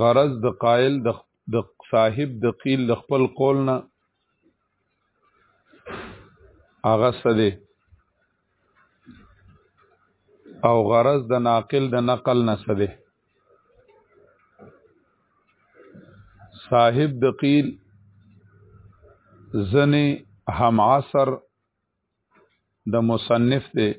غرض د قائل د د صاحب د قیل د خپل قول نه هغه سده او غرض د ناقل د نقل نه سده صاحب د قیل زنی هم عصر د مصنف دی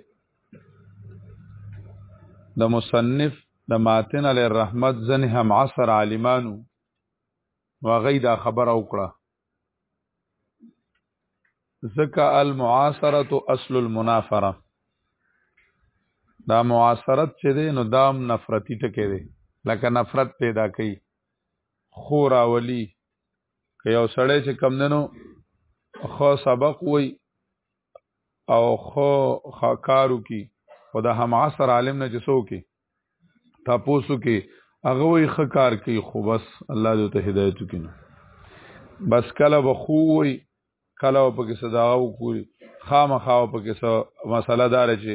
د مصنف د ماتن علی الرحمت زنه هم عصر عالمانو وغی دا خبر او کړه زکا المعاصره اصل المنافره دا معاصرت چې دی نو دام نفرتی ټکی دی لکه نفرت پیدا کوي خور اولی که یو سړی چې کم دنو خو سبق وای او خو خاکارو کی خو د هم عصر عالم نه چې څوک تاسو کې هغه وی خکار کوي خو بس الله دې ته هدایت وکړي بس کله بخوي کله او پکې صداغه وکوري خامخا او پکې مسله دار چې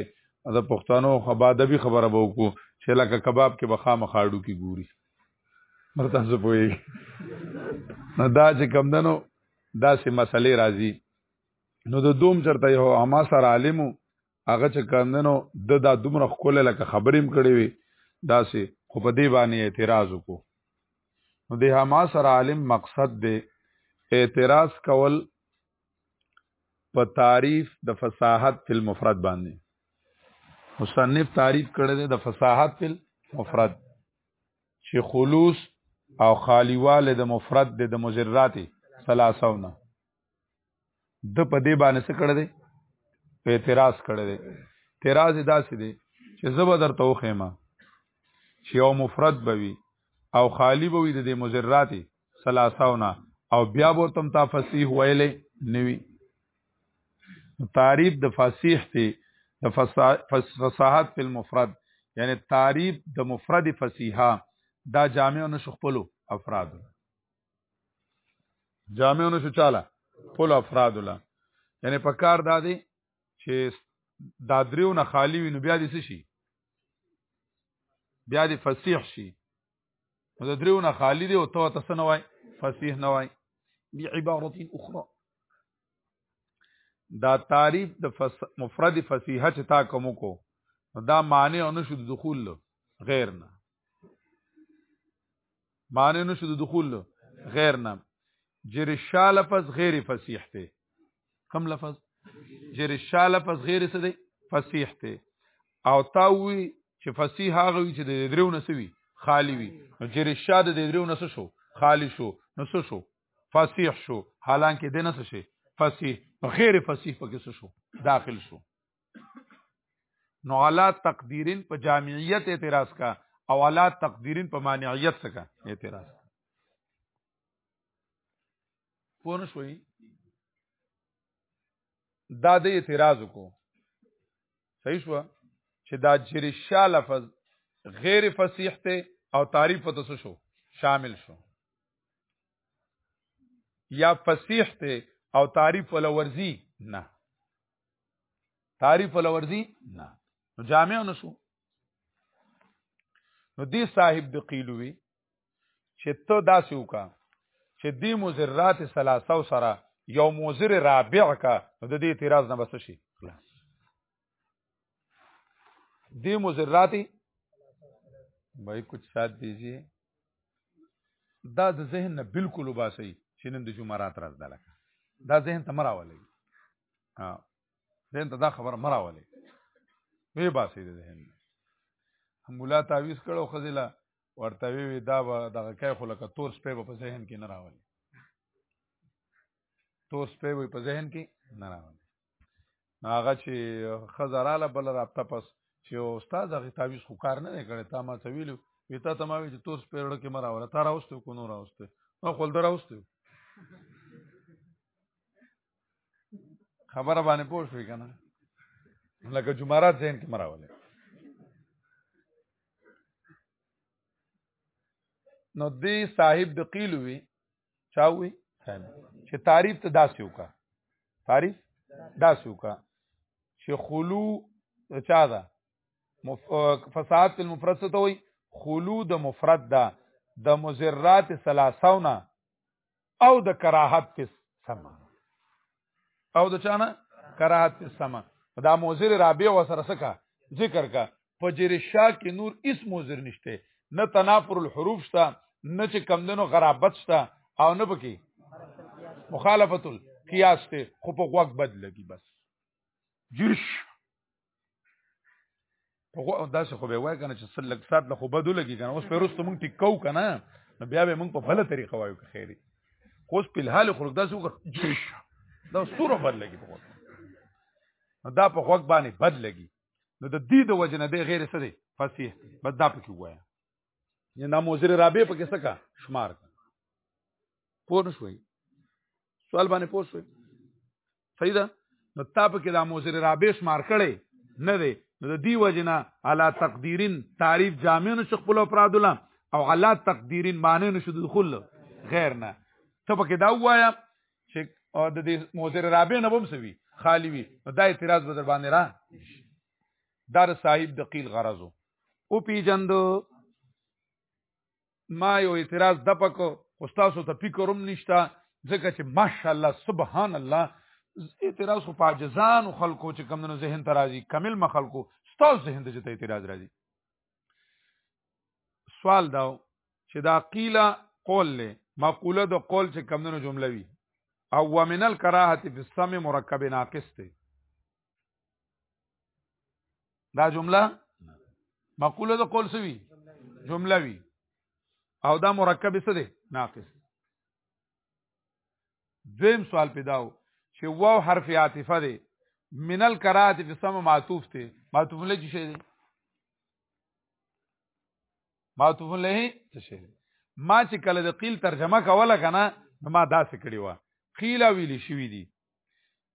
دا پښتنو خبا د بي خبره به وکړو چې لکه کباب کې به خامخا اډو کې ګوري مرته زه پوي نو دا چې کم دنو دا سه مسلې راځي نو د دوم چرته یو اما سره عالمو هغه چې کاندنو د دا دومره خپل لکه خبرېم کړې وي داسې خو په دې باندې اعتراض وکړو نو د حما سره عالم مقصد دی اعتراض کول په تعریف د فصاحت فل مفرد باندې مصنف تعریف کړی دی د فصاحت فل مفرد چې خلوص او خالیواله د مفرد د مجرات ثلاثونه د په دې باندې څه کړی دی په اعتراض کړی دی اعتراض یې داسې دی چې زه به درته وښیم چې یو مفرد به وي او خالی به وي د دې مضراتې ثلاثهونه او بیا به ورته تا فصیح ویلی نه وي تعریف د فصیح دی د فصاحت په المفرد یعنی تعریف د مفرد فصیحه دا جامع نشو خپلو افرادو جامع نو شو چاله ټول افراد له یعنی په کار دا دی چې دا دریو نه خالی وي نو بیا دې څه شي بیا دې فصیح شي نو دا دریو نه خالی دی او ته تاسو نه وای فصیح نه وای بی عبارت اخرى دا تعریف د فس... مفرد فصیحه چې تا کوم کو دا معنی او نشو دخول غیر نه معنی نشو د دخول غیر نام جر شا لفظ غیر فصیح ته کم لفظ جر شا لفظ غیر څه دی فصیح ته او تا وی چې فصیح هغه وی چې د درو نسوي خالی وی نو جر شا د درو نس شو خالی شو نس شو فصیح شو حالانکه د نس شي فصیح غیر فصیح پکې شو داخل شو نو علا تقدیرین په جامعیت اعتراض کا او علا تقدیرین په مانعیت څخه اعتراض کا پوه نه شوي دا د اعتراض کو صحیح شو چې دا جریشا لفظ غیر فصیح ته او تعریف ته څه شو شامل شو یا فصیح ته او تعریف ولا ورزی نه تعریف ولا ورزي نه نو جامع نشو نو دی صاحب د قیلوي چې ته داسې وکا چې دی مزرات ثلاثه سره یو مزر رابع کا نو د دې اعتراض نه بس شي خلاص دی مزرات بھائی کچھ ساتھ دیجئے دا د ذهن نه بالکل وباسي چې نن د جمعرات راز ده لکه دا ذهن ته مراولې ها دین ته دا خبره مراولې وی باسي د ذهن مولا تعویز کړو خزله ورته وی دا دغه کای خو لکه تور سپې په ذهن کې نه راولې تور سپې وي په ذهن کې نه راولې هغه چې خزراله بل رابطه پس چې استاد هغه تعویز خو کار نه کړي تا ما ته ویلو وی تا ته ما وی چې تور سپې ورډه کې مراوله تا راوستو کو نو راوستو نو خپل دراوستو خبره باندې پوه شوې که نه لکه جمعرات ذهن کې مراولې نو دی صاحب د قیل وی چاوي چې تعریف ته داسې وکا تعریف داسې وکا چې خلو چا ده مف... فساد المفرد ته وي خلو د مفرد ده د مزرات ثلاثونه او د کراهت په سما او د چانه کراهت په سما دا موزر رابع وسره سکا ذکر کا په جریشا کې نور اس موزر نشته نه تنافر الحروف شته نه چې کمندونو غرابت شته او نه پکې مخالفت القياس ته خو په غوږ بد لګي بس جرش هغه داسې خو به وای کنه چې سل لک سات له خو بدو لګي کنه اوس په رستو مونږ ټیکاو کنه نو بیا به مونږ په بل طریقه وایو که خیری خو په الحال خو داسې وکړ جیش دا ستوره بد لګي په وخت نو دا په وخت باندې بد لګي نو د دې د وجنه د غیر څه دی فصیح بس دا پکې وای یا نام وزیر رابع پکې څه کا شمار پوه شوي سوال باندې پوه شوي صحیح ده نو تا په کې دا موزر رابیش مار کړي نه دی نو د دی وجنه علا تقدیرین تعریف جامع نو شیخ بل افراد الله او علا تقدیرین معنی نو شد دخول غیر نه ته په کې دا وایا چې او د دې موزر رابع نه بم سوي خالی وي دا اعتراض به در باندې را دار صاحب د قیل غرضو او پیجندو ما یو اعتراض د پکو خو تاسو ته فکروم نشتا ځکه چې ماشاءالله سبحان الله اعتراض خو پاجزان خلکو چې کم نه ذهن ته راځي کامل ما خلکو تاسو ذهن ته چې اعتراض راځي سوال دا چې دا قیله قول له مقوله د قول چې کم نه جمله وي او ومن الکراهه فی السم مرکب ناقص ته دا جمله مقوله د قول سوي جمله وي او دا مرکب څه دی ناقص دویم سوال پیداو چې واو حرف عاطفه دی من الکرات فی سم معطوف ته معطوف له شي دی معطوف له څه شي ما چې کله د قیل ترجمه کوله کنه ما داسې کړی و قیل ویلی شوی دی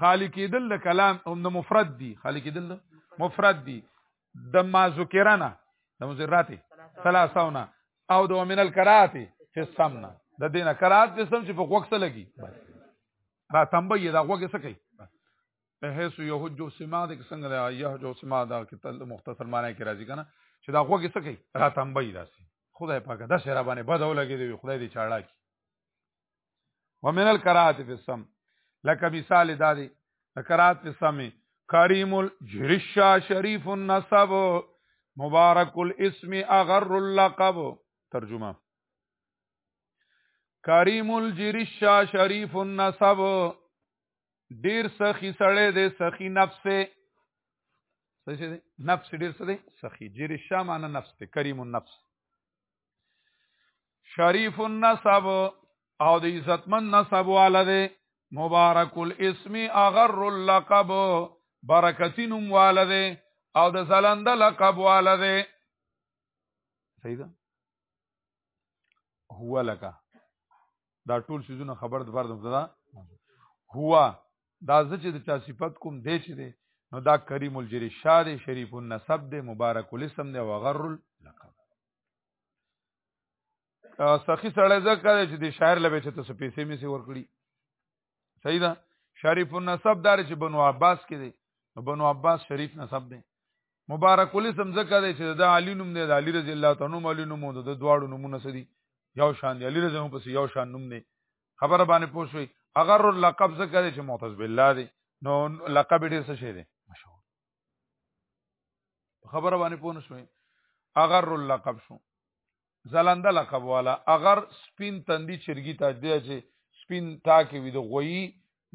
خالی کېدل د کلام هم د مفرد دي خالی کېدل مفرد دي د ما ذکرنا د مزراته ثلاثونه او د من الکرات فی السمنا د دینه کرات فی السم چې په وخت لګي دا تنبیه دا وګه څه کوي هیڅ یو جو سما د څنګه د یو جو سما د کتل مختصر معنی کې راځي کنه چې دا وګه څه کوي را تنبیه داسي خدای پاک دا سره باندې بدو لګي دی خدای دې چاړه کی ومن الکرات فی السم لکه مثال دا دی کرات فی السم کریم الجرشا شریف النسب مبارک الاسم اغر اللقب ترجمه کریم الجرشا شریف النسب ډیر سخی سړی دی سخی نفس دی نفس ډیر څه دی سخی جرشا معنی نفس دی کریم النفس شریف النسب او د عزتمن نسب والده مبارک الاسم اغر اللقب برکتینم والده او د زلند لقب والده صحیح ده هو لکه دا ټول سيزونه خبر د فرد مبتدا هو دا چې د چا صفت کوم دی چې دی نو دا کریم الجری شاد شریف النسب دی مبارک الاسم دی وغر اللقب سخی سړی ځکه چې د شاعر لبه چې تاسو پیسې مې سي ورکړي صحیح ده شریف النسب دار چې بنو عباس کې دی نو بنو عباس شریف نسب دی مبارک الاسم ځکه دی چې د علی نوم دی د علی رضی الله تعالی نوم علی نوم د دواړو نومونه سدي یو شان دی علی رضی هم پس یو شان نوم دی خبره باندې پوښوي اگر لقب ځکه دی چې معتز بالله دی نو لقب ډیر څه شي دی خبره باندې پوه نه شوې اغر اللقب شو زلنده لقب والا اغر سپین تندی چرګی ته دی چې سپین تاکي وي د غوي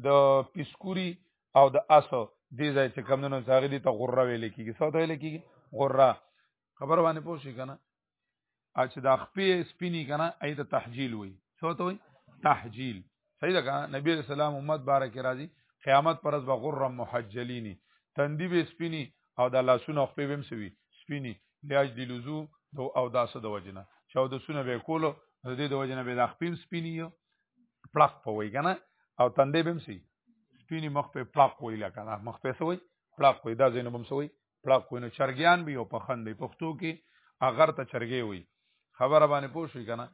د پیسکوري او د اسو دې ځای چې کمونو ځاغلي ته غره ویل کیږي څه ته ویل کیږي غره خبر باندې پوه شي کنه او چې دا خپې سپینی کنه ای ته تحجیل وای څه ته وای تحجیل صحیح ده کنه نبی رسول الله امت بارک راضی قیامت پر ورځ بغرا محجلین تندی به سپینی او د لاسونو خپې ویم سوي سپینی لاج دی لزو دو او داسه د وجنه چې او د سونه به کولو د دې د وجنه به د خپیم سپینی یو پلاک په وای کنه او تندې بهم سي سپینی مخ په پلاک وای لکه مخ په سوي پلاک وای دا زینبم سوي پړق وي نو چرګیان به یو پخند وي پښتو کې اگر ته چرګې وي خبره باندې پوه شوي که نه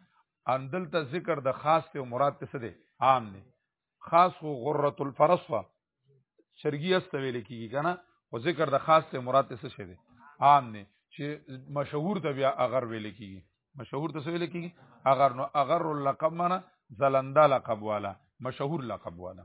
اندل ته ذکر د خاص ته مراد ته څه دی عام دی خاص خو غرة الفرس وه چرګي است ویل کېږي که نه خو ذکر د خاص ته مراد ته څه شی دی عام دی چې مشهور ته بیا اگر ویل کېږي مشهور ته څه ویل کېږي اگر نو اگر اللقب معنا زلنده لقب والا مشهور لقب والا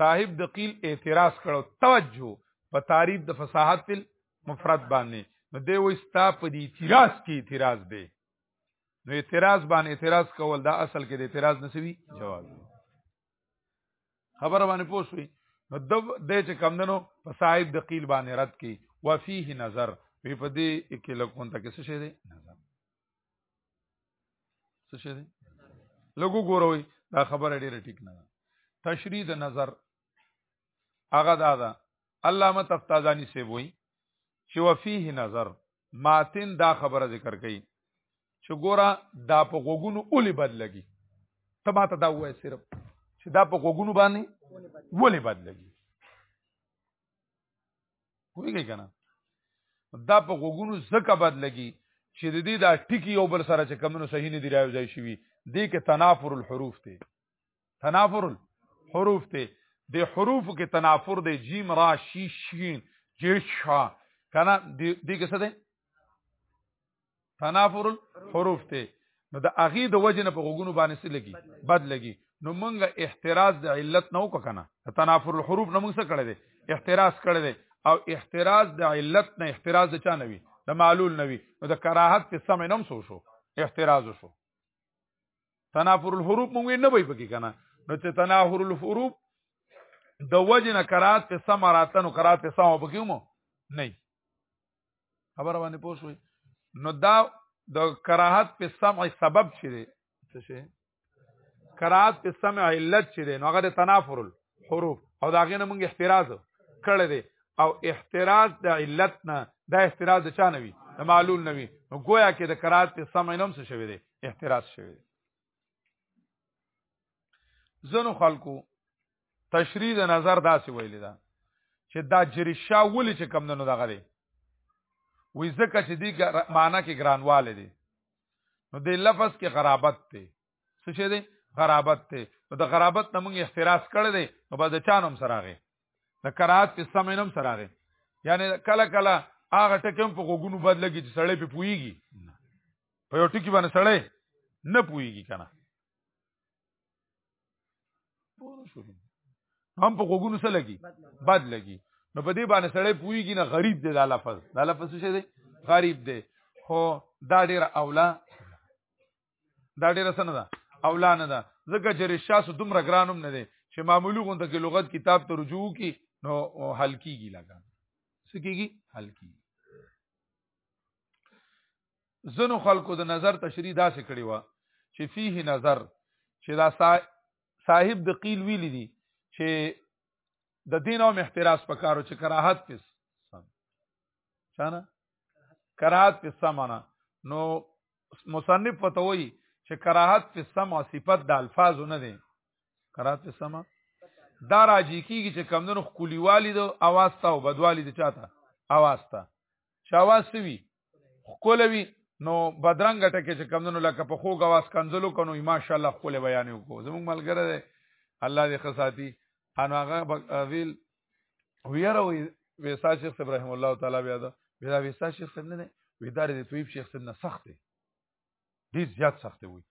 صاحب د قیل اعتراض کړو توجه په تعریف د فصاحت مفرد باندې نو دی وې ستا په دې اعتراض کې اعتراض دی نو اعتراض باندې اعتراض کول دا اصل کې د اعتراض نسوي جواب خبره باندې پوښوي نو د دې چې کمندنو په صاحب د قیل باندې رد کی وفيه نظر وی په دې کې لکون ته کې څه شي دی نظر څه شه دي لګو ګوروي دا خبره ډیره ټیک نه ده تشریح د نظر هغه دا ده علامه تفتازانی سی وای چې وفيه نظر ماتن دا خبره ذکر کړي چې ګوره دا په غوګونو اولی بد لګي ته ماته دا وای صرف چې دا په غوګونو باندې اولی بد لګي ویږي کنه دا په غوګونو زکه بد لګي چې د دې دا ټکی یو بل سره چې کمونو صحیح نه دی راو ځای شي دې کې تنافر الحروف ته تنافر الحروف ته د حروف کې تنافر دی جیم را شی شین جی شا کنه دې کې څه دی تنافر الحروف ته نو د اغي د وجنه په غوګونو باندې سي لګي بد لګي نو مونږ احتراز د علت نه وک کنه د تنافر الحروف نه مونږ څه کړی دی احتراز کړی دی او احتراز د علت نه احتراز د چا نه وي د معلول نه وي نو د کراهت په سم نوم سو شو احتراز شو تنافر الحروف مونږ نه وای پکې کنه نو چې تنافر الحروف د وجنه کراهت په سم راتنو کراهت په سم وبکیو مو نه خبر باندې پوه شوي نو دا د کراهت په سمع سبب شي دی څه شي کراهت په سمع علت شي دی نو هغه د تنافر الحروف او دا غینه موږ احتراز کړی دی او احتراز د علت نه دا احتراز د چا نه وي د معلول نه وي نو گویا کې د کراهت په سمع نوم څه شوی دی احتراز شوی دی ځنو خلکو تشریح د نظر داسې ویل دا چې دا جریشا ولې چې کم نه دغه دی وې ځکه چې دی معنا کې ګرانواله دی نو د لفظ کې غرابت دی څه شي دی غرابت دی نو د غرابت نه موږ احتراز کړی دی نو به د چانم سره غي د قرات په سمینم سره غي یعنی کله کله هغه ټکم په غوګونو بدلږي چې سړی په پويږي په یو ټکی باندې سړی نه پويږي کنه پوه شو هم په غوګونو سره لګي بد لګي نو په دې باندې سړی پويږي نه غریب دی دا لفظ دا لفظ څه دی غریب دی خو دا ډیر اولا دا ډیر سن ده اولا نه ده ځکه چې رشاس دومره ګرانم نه دی چې معمولی غونډه کې لغت کتاب ته رجوع کی نو حل کیږي لګا سکیږي حل کیږي ځنو خلکو د نظر تشریح داسې کړی و چې فيه نظر چې دا صاحب د قیل ویل دي چې د دین او احتراز پکارو چې کراهت پس چانه کراهت پس سمانا نو مصنف پتوي چې کراهت پس سما صفت د الفاظ نه دي کراهت پس سما دا راځي کیږي چې کمندونو خوليوالي د اواز ته او بدوالي د چاته اواز ته شاواز سوي خکولوي نو بدرنګ ټکه چې کمندونو لکه په خو غواس کنزلو کنو ماشاء الله خپل بیان وکړو زموږ ملګری دی الله دې خصاتی ان هغه ویل ویره وی ویسا شیخ ابراهیم الله تعالی بیا دا ویدا ویسا شیخ څنګه نه ویدار دې طیب شیخ څنګه سخت دی ډیر زیات سخت وي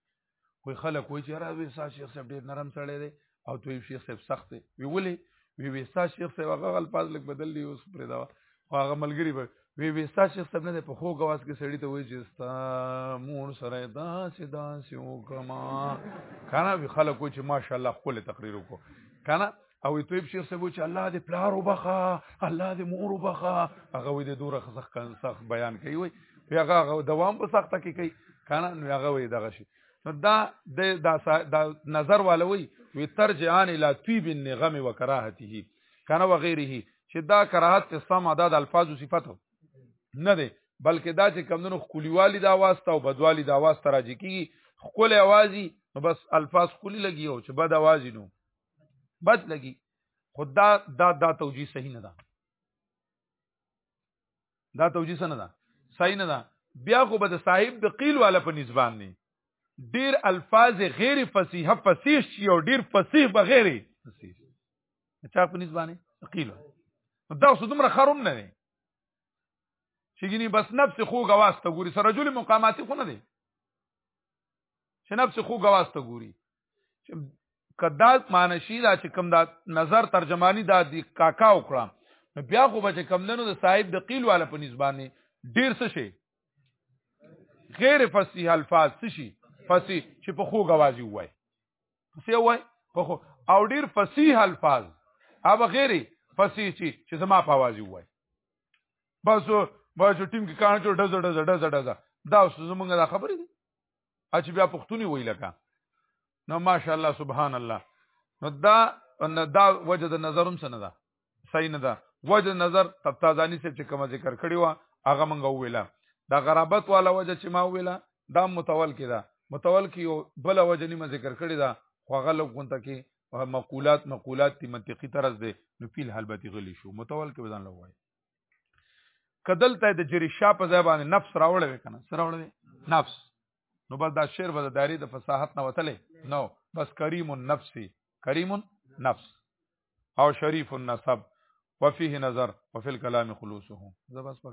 خو خلک وایي چې راوي سا شیخ صاحب ډیر نرم سړی دی او توی شیخ صاحب سخت دی وی ولې وی وی سا شیخ صاحب هغه غل پاز لګ بدل دی اوس پرې دا خو هغه ملګری به وی وی سا شیخ صاحب نه په خو غواز کې سړی ته وایي چې ستا مور سره دا سدا سیو کما کنه وی خلک وایي چې ماشاءالله خپل تقریر وکړه کنه او طيب شیخ صاحب چې الله دې پلار وبخا الله دې مور وبخا هغه وې دې دوره خزخ کان سخت بیان کوي وي هغه هغه دوام په سخته کې کوي کنه نو هغه وې دغه شي نو دا د دا نظر والوي وي ترجعان الى طيب النغم وكراهته کنه وغيره چې دا کراهت په سم ادا د الفاظو صفت نه دی بلکې دا چې کمونو خوليوالي د आवाज ته او بدوالي د आवाज ته راځي کیږي خپل اوازي نو بس الفاظ خولي لګي او چې بد اوازي نو بد لګي خدا دا دا توجیه صحیح نه ده دا توجیه څه نه ده صحیح نه ده بیا خو به د صاحب د قیل والا په نسبان نه ډیر الفاظ غیر فصیح فصیح شي او ډیر فصیح به غیر فصیح چا په نسبانه قیل دا اوس دومره خروم نه دی چې ګینه بس نفس خو غواسته ګوري سره جوړي مقاماتي خو نه دی چې نفس خو غواسته ګوري کدا معنی شي دا چې کم دا نظر ترجمانی دا دی کاکا وکړه نو بیا خو به کم دنو د صاحب د قیل والا په نسبانه ډیر څه شي غیر فصیح الفاظ څه شي فصیح چې په خو غوازي وای څه وای په خو او ډیر فصیح الفاظ او غیر فصیح چې چې زما په وازي وای بس بس ټیم کې کانه چې ډز ډز ډز ډز دا اوس زمونږه خبرې دي اچ بیا پښتوني وای لکه نو ماشاءالله سبحان الله نو دا ان دا وجه د نظرم سره ده صحیح نه ده وجه نظر تفتازانی سے چې کوم ذکر کړی و هغه مونږ ویلا دا غرابت والا وجه چې ما ویلا دا متول کې ده متول کې یو بل وجه نیمه ذکر کړی ده خو غلو غونته کې مقولات مقولات تی منطقي طرز ده نو پیل حالبتی غلی شو متول کې بدن لوي کدل ته د جری شا په ځای باندې نفس راوړل وکنه سره راوړل نفس نو بس دا شعر به د داری د فصاحت نه وتلې نو بس کریم النفس کریم النفس او شریف النسب وفيه نظر وفي الكلام خلوصه زبس